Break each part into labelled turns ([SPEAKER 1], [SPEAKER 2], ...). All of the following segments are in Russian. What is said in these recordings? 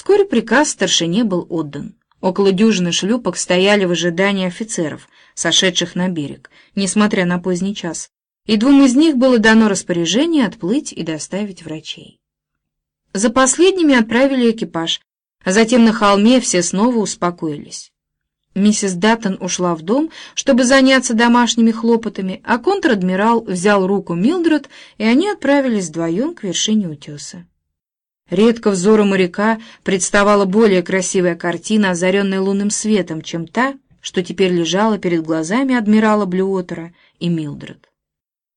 [SPEAKER 1] Вскоре приказ старшине был отдан. Около дюжины шлюпок стояли в ожидании офицеров, сошедших на берег, несмотря на поздний час, и двум из них было дано распоряжение отплыть и доставить врачей. За последними отправили экипаж, а затем на холме все снова успокоились. Миссис Даттон ушла в дом, чтобы заняться домашними хлопотами, а контр-адмирал взял руку Милдред, и они отправились вдвоем к вершине утеса. Редко взору моряка представала более красивая картина, озаренная лунным светом, чем та, что теперь лежала перед глазами адмирала Блюотера и Милдред.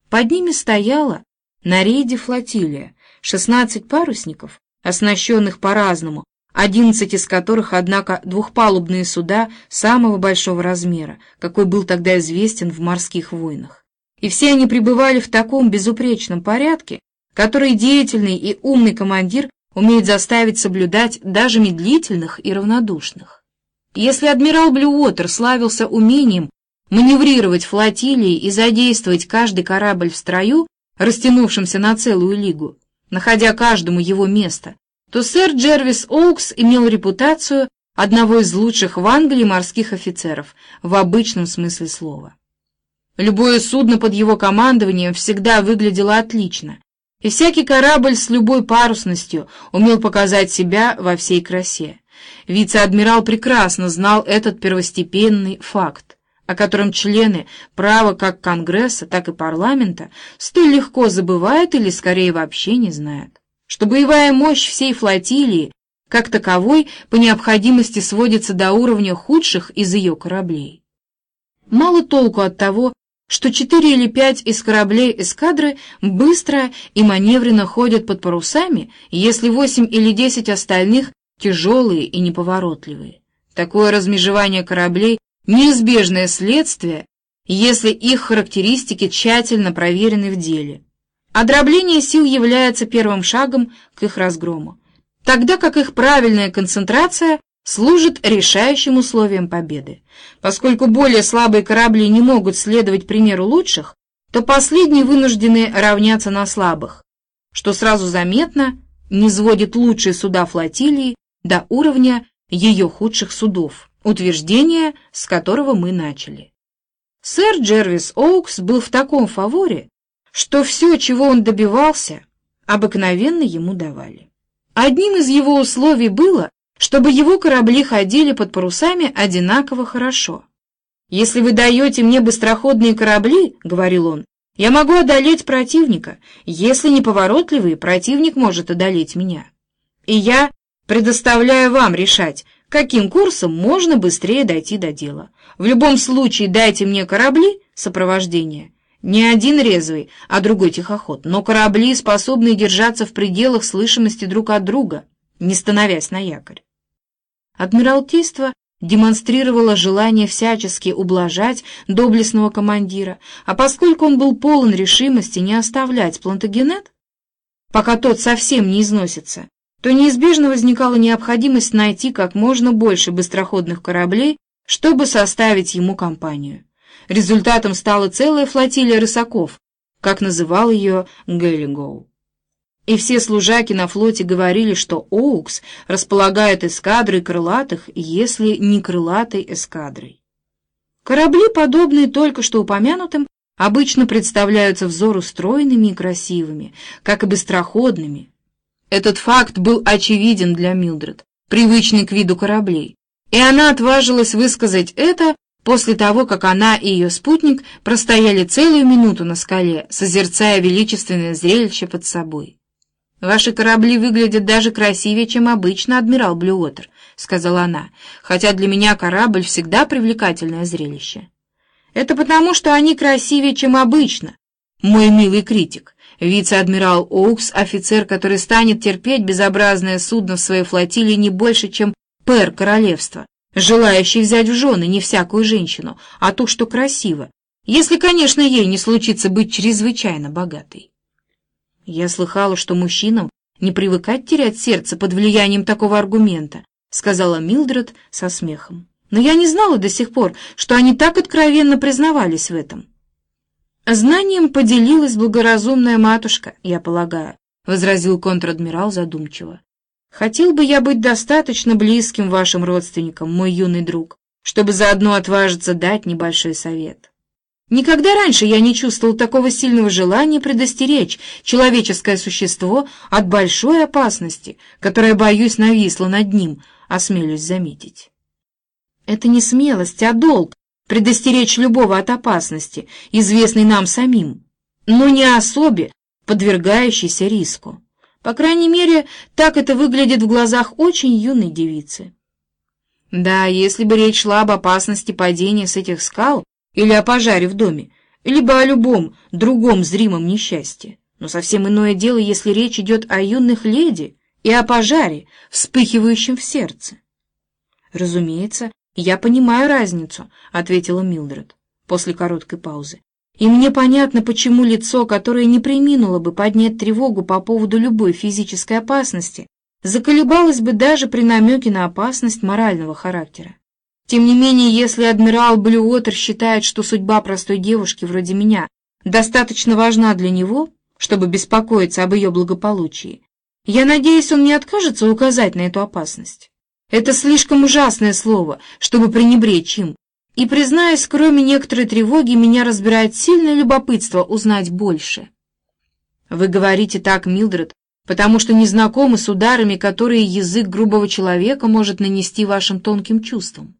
[SPEAKER 1] Под ними стояла на рейде флотилия, шестнадцать парусников, оснащенных по-разному, одиннадцать из которых, однако, двухпалубные суда самого большого размера, какой был тогда известен в морских войнах. И все они пребывали в таком безупречном порядке, который деятельный и умный командир умеет заставить соблюдать даже медлительных и равнодушных. Если адмирал Блюотер славился умением маневрировать флотилией и задействовать каждый корабль в строю, растянувшемся на целую лигу, находя каждому его место, то сэр Джервис Оукс имел репутацию одного из лучших в Англии морских офицеров в обычном смысле слова. Любое судно под его командованием всегда выглядело отлично, и всякий корабль с любой парусностью умел показать себя во всей красе. Вице-адмирал прекрасно знал этот первостепенный факт, о котором члены права как Конгресса, так и парламента столь легко забывают или скорее вообще не знают, что боевая мощь всей флотилии как таковой по необходимости сводится до уровня худших из ее кораблей. Мало толку от того, что четыре или пять из кораблей эскадры быстро и маневренно ходят под парусами, если восемь или десять остальных тяжелые и неповоротливые. Такое размежевание кораблей – неизбежное следствие, если их характеристики тщательно проверены в деле. А сил является первым шагом к их разгрому, тогда как их правильная концентрация служит решающим условием победы. Поскольку более слабые корабли не могут следовать примеру лучших, то последние вынуждены равняться на слабых, что сразу заметно не сводит лучшие суда флотилии до уровня ее худших судов, утверждение, с которого мы начали. Сэр Джервис Оукс был в таком фаворе, что все, чего он добивался, обыкновенно ему давали. Одним из его условий было, чтобы его корабли ходили под парусами одинаково хорошо. «Если вы даете мне быстроходные корабли, — говорил он, — я могу одолеть противника. Если неповоротливый, противник может одолеть меня. И я предоставляю вам решать, каким курсом можно быстрее дойти до дела. В любом случае дайте мне корабли сопровождения, не один резвый, а другой тихоход, но корабли, способные держаться в пределах слышимости друг от друга, не становясь на якорь. Адмиралтейство демонстрировало желание всячески ублажать доблестного командира, а поскольку он был полон решимости не оставлять Плантагенет, пока тот совсем не износится, то неизбежно возникала необходимость найти как можно больше быстроходных кораблей, чтобы составить ему компанию. Результатом стала целая флотилия рысаков, как называл ее Геллигоу. И все служаки на флоте говорили, что Оукс располагает эскадрой крылатых, если не крылатой эскадрой. Корабли, подобные только что упомянутым, обычно представляются взору стройными и красивыми, как и быстроходными. Этот факт был очевиден для Милдред, привычный к виду кораблей, и она отважилась высказать это после того, как она и ее спутник простояли целую минуту на скале, созерцая величественное зрелище под собой. «Ваши корабли выглядят даже красивее, чем обычно, адмирал Блюотер», — сказала она, «хотя для меня корабль всегда привлекательное зрелище». «Это потому, что они красивее, чем обычно, мой милый критик. Вице-адмирал Оукс — офицер, который станет терпеть безобразное судно в своей флотилии не больше, чем пэр королевства, желающий взять в жены не всякую женщину, а ту, что красиво, если, конечно, ей не случится быть чрезвычайно богатой. Я слыхала, что мужчинам не привыкать терять сердце под влиянием такого аргумента, сказала Милдред со смехом. Но я не знала до сих пор, что они так откровенно признавались в этом. Знанием поделилась благоразумная матушка, я полагаю, возразил контр-адмирал задумчиво. Хотел бы я быть достаточно близким вашим родственникам, мой юный друг, чтобы заодно отважиться дать небольшой совет. Никогда раньше я не чувствовал такого сильного желания предостеречь человеческое существо от большой опасности, которая, боюсь, нависла над ним, осмелюсь заметить. Это не смелость, а долг предостеречь любого от опасности, известной нам самим, но не особе, подвергающейся риску. По крайней мере, так это выглядит в глазах очень юной девицы. Да, если бы речь шла об опасности падения с этих скал или о пожаре в доме, либо о любом другом зримом несчастье. Но совсем иное дело, если речь идет о юных леди и о пожаре, вспыхивающем в сердце. Разумеется, я понимаю разницу, — ответила Милдред после короткой паузы. И мне понятно, почему лицо, которое не приминуло бы поднять тревогу по поводу любой физической опасности, заколебалось бы даже при намеке на опасность морального характера. Тем не менее, если адмирал Блюотер считает, что судьба простой девушки вроде меня достаточно важна для него, чтобы беспокоиться об ее благополучии, я надеюсь, он не откажется указать на эту опасность. Это слишком ужасное слово, чтобы пренебречь им, и, признаюсь, кроме некоторой тревоги, меня разбирает сильное любопытство узнать больше. Вы говорите так, Милдред, потому что не знакомы с ударами, которые язык грубого человека может нанести вашим тонким чувствам.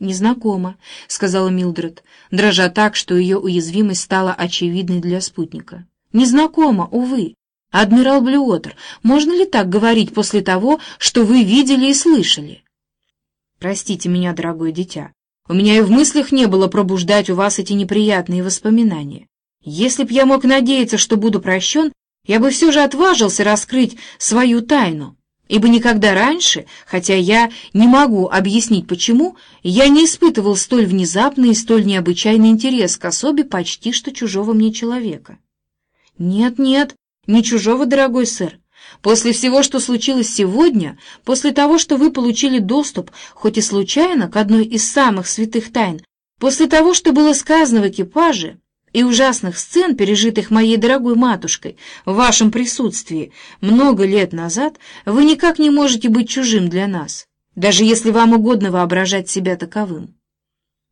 [SPEAKER 1] «Незнакомо», — сказала Милдред, дрожа так, что ее уязвимость стала очевидной для спутника. «Незнакомо, увы. Адмирал Блюотер, можно ли так говорить после того, что вы видели и слышали?» «Простите меня, дорогое дитя, у меня и в мыслях не было пробуждать у вас эти неприятные воспоминания. Если б я мог надеяться, что буду прощен, я бы все же отважился раскрыть свою тайну, ибо никогда раньше, хотя я не могу объяснить почему, я не испытывал столь внезапный и столь необычайный интерес к особе почти что чужого мне человека. Нет, нет, не чужого, дорогой сэр, После всего, что случилось сегодня, после того, что вы получили доступ, хоть и случайно, к одной из самых святых тайн, после того, что было сказано в экипаже, и ужасных сцен, пережитых моей дорогой матушкой в вашем присутствии много лет назад, вы никак не можете быть чужим для нас, даже если вам угодно воображать себя таковым.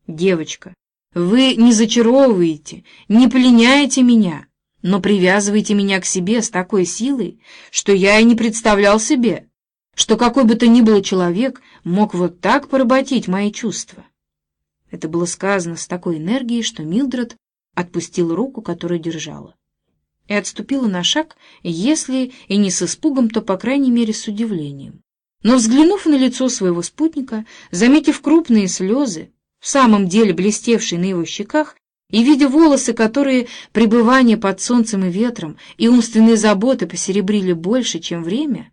[SPEAKER 1] Девочка, вы не зачаровываете, не пленяете меня, но привязываете меня к себе с такой силой, что я и не представлял себе, что какой бы то ни было человек мог вот так поработить мои чувства. Это было сказано с такой энергией, что Милдред отпустила руку, которую держала, и отступила на шаг, если и не с испугом, то, по крайней мере, с удивлением. Но, взглянув на лицо своего спутника, заметив крупные слезы, в самом деле блестевшие на его щеках, и, видя волосы, которые пребывание под солнцем и ветром и умственные заботы посеребрили больше, чем время,